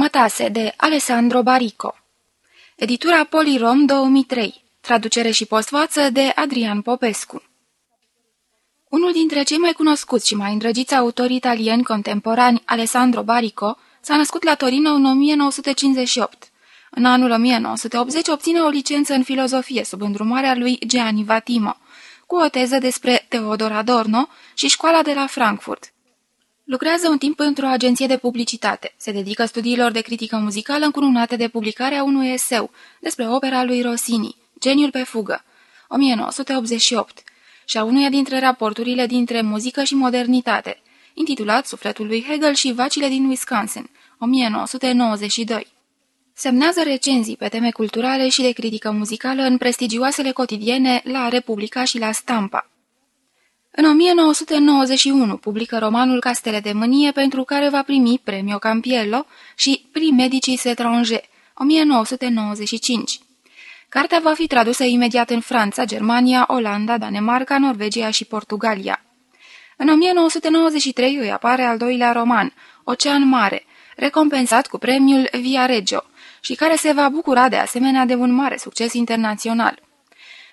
Mătase de Alessandro Barico Editura Polirom 2003 Traducere și postfață de Adrian Popescu Unul dintre cei mai cunoscuți și mai îndrăgiți autori italieni contemporani, Alessandro Barico, s-a născut la Torino în 1958. În anul 1980 obține o licență în filozofie sub îndrumarea lui Gianni Vatimo, cu o teză despre Teodor Adorno și școala de la Frankfurt. Lucrează un timp pentru o agenție de publicitate. Se dedică studiilor de critică muzicală încununate de publicarea unui eseu despre opera lui Rossini, Geniul pe fugă, 1988, și a unuia dintre raporturile dintre muzică și modernitate, intitulat Sufletul lui Hegel și vacile din Wisconsin, 1992. Semnează recenzii pe teme culturale și de critică muzicală în prestigioasele cotidiene la Republica și la Stampa. În 1991 publică romanul Castele de Mânie pentru care va primi premio Campiello și Prix Medicis Étrangers, 1995. Cartea va fi tradusă imediat în Franța, Germania, Olanda, Danemarca, Norvegia și Portugalia. În 1993 îi apare al doilea roman, Ocean Mare, recompensat cu premiul Via Regio și care se va bucura de asemenea de un mare succes internațional.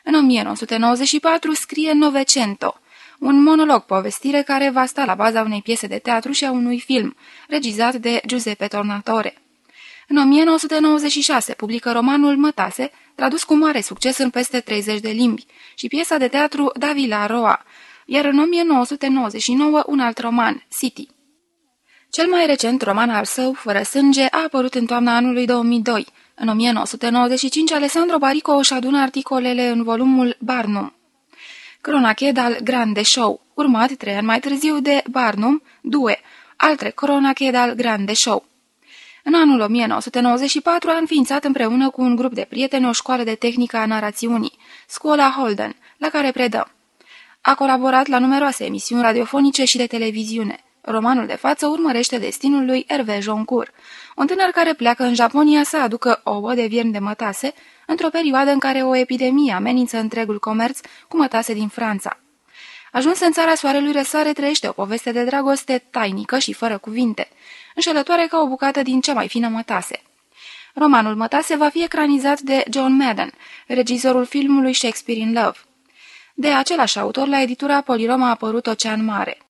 În 1994 scrie Novecento, un monolog povestire care va sta la baza unei piese de teatru și a unui film, regizat de Giuseppe Tornatore. În 1996 publică romanul Mătase, tradus cu mare succes în peste 30 de limbi, și piesa de teatru Davila Roa, iar în 1999 un alt roman, City. Cel mai recent roman al său, Fără sânge, a apărut în toamna anului 2002. În 1995, Alessandro Barico își adună articolele în volumul Barnum. Cronached al Grande Show, urmat trei ani mai târziu de Barnum, Due, altre Cronached al Grande Show. În anul 1994 a înființat împreună cu un grup de prieteni o școală de tehnică a narațiunii, Scola Holden, la care predă. A colaborat la numeroase emisiuni radiofonice și de televiziune. Romanul de față urmărește destinul lui Hervé Joncourt, un tânăr care pleacă în Japonia să aducă ouă de vierni de mătase, într-o perioadă în care o epidemie amenință întregul comerț cu mătase din Franța. Ajuns în țara soarelui răsare, trăiește o poveste de dragoste tainică și fără cuvinte, înșelătoare ca o bucată din cea mai fină mătase. Romanul Mătase va fi ecranizat de John Madden, regizorul filmului Shakespeare in Love. De același autor, la editura Polirom a apărut Ocean Mare.